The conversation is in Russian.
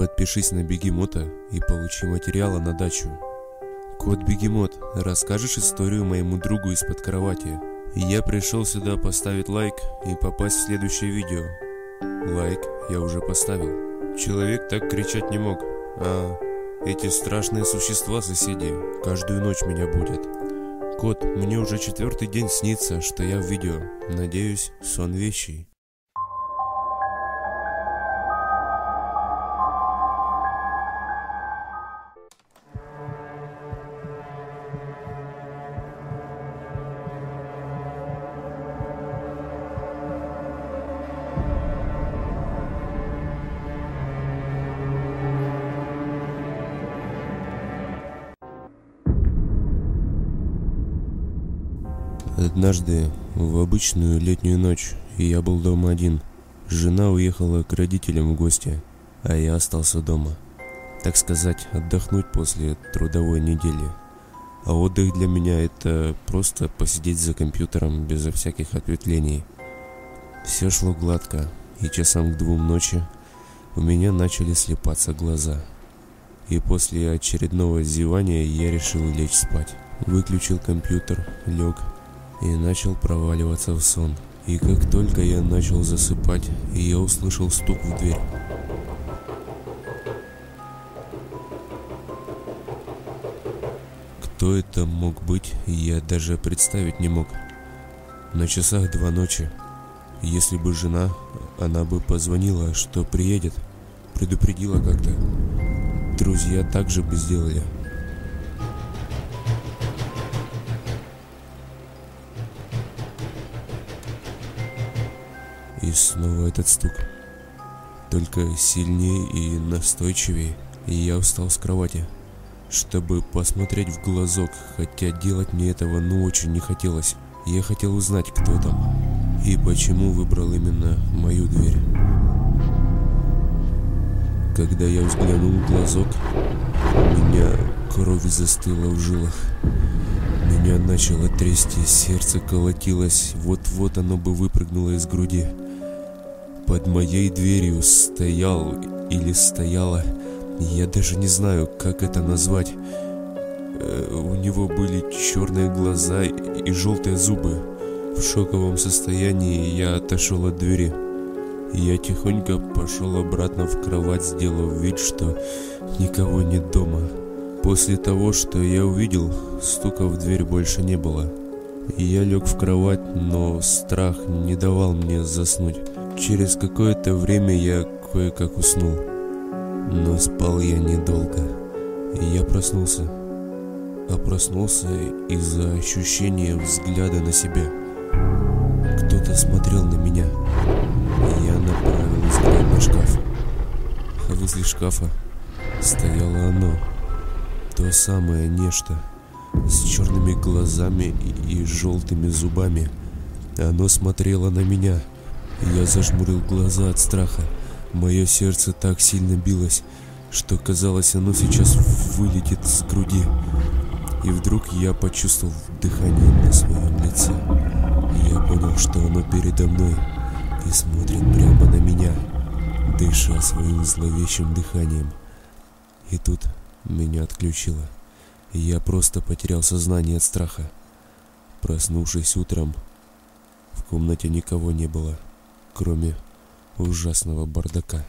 Подпишись на Бегемота и получи материала на дачу. Кот Бегемот, расскажешь историю моему другу из-под кровати. Я пришел сюда поставить лайк и попасть в следующее видео. Лайк я уже поставил. Человек так кричать не мог. А эти страшные существа соседи каждую ночь меня будут. Кот, мне уже четвертый день снится, что я в видео. Надеюсь, сон вещий. Однажды, в обычную летнюю ночь, я был дома один. Жена уехала к родителям в гости, а я остался дома. Так сказать, отдохнуть после трудовой недели. А отдых для меня это просто посидеть за компьютером безо всяких ответвлений. Все шло гладко, и часам к двум ночи у меня начали слепаться глаза. И после очередного зевания я решил лечь спать. Выключил компьютер, лег и начал проваливаться в сон. И как только я начал засыпать, я услышал стук в дверь. Кто это мог быть, я даже представить не мог. На часах два ночи. Если бы жена, она бы позвонила, что приедет, предупредила как-то. Друзья также бы сделали. И снова этот стук. Только сильнее и настойчивее. И я встал с кровати, чтобы посмотреть в глазок, хотя делать мне этого ну очень не хотелось. Я хотел узнать, кто там и почему выбрал именно мою дверь. Когда я взглянул в глазок, у меня кровь застыла в жилах. Меня начало трясти, сердце колотилось, вот-вот оно бы выпрыгнуло из груди. Под моей дверью стоял или стояла, я даже не знаю, как это назвать. Э, у него были черные глаза и желтые зубы. В шоковом состоянии я отошел от двери. Я тихонько пошел обратно в кровать, сделав вид, что никого нет дома. После того, что я увидел, стука в дверь больше не было. Я лег в кровать, но страх не давал мне заснуть. Через какое-то время я кое-как уснул. Но спал я недолго. Я проснулся. А проснулся из-за ощущения взгляда на себя. Кто-то смотрел на меня. Я направил взгляд на шкаф. А возле шкафа стояло оно. То самое нечто. С черными глазами и желтыми зубами. Оно смотрело на меня. Я зажмурил глаза от страха. Мое сердце так сильно билось, что казалось, оно сейчас вылетит с груди. И вдруг я почувствовал дыхание на своем лице. Я понял, что оно передо мной и смотрит прямо на меня, дыша своим зловещим дыханием. И тут меня отключило. Я просто потерял сознание от страха. Проснувшись утром, в комнате никого не было кроме ужасного бардака.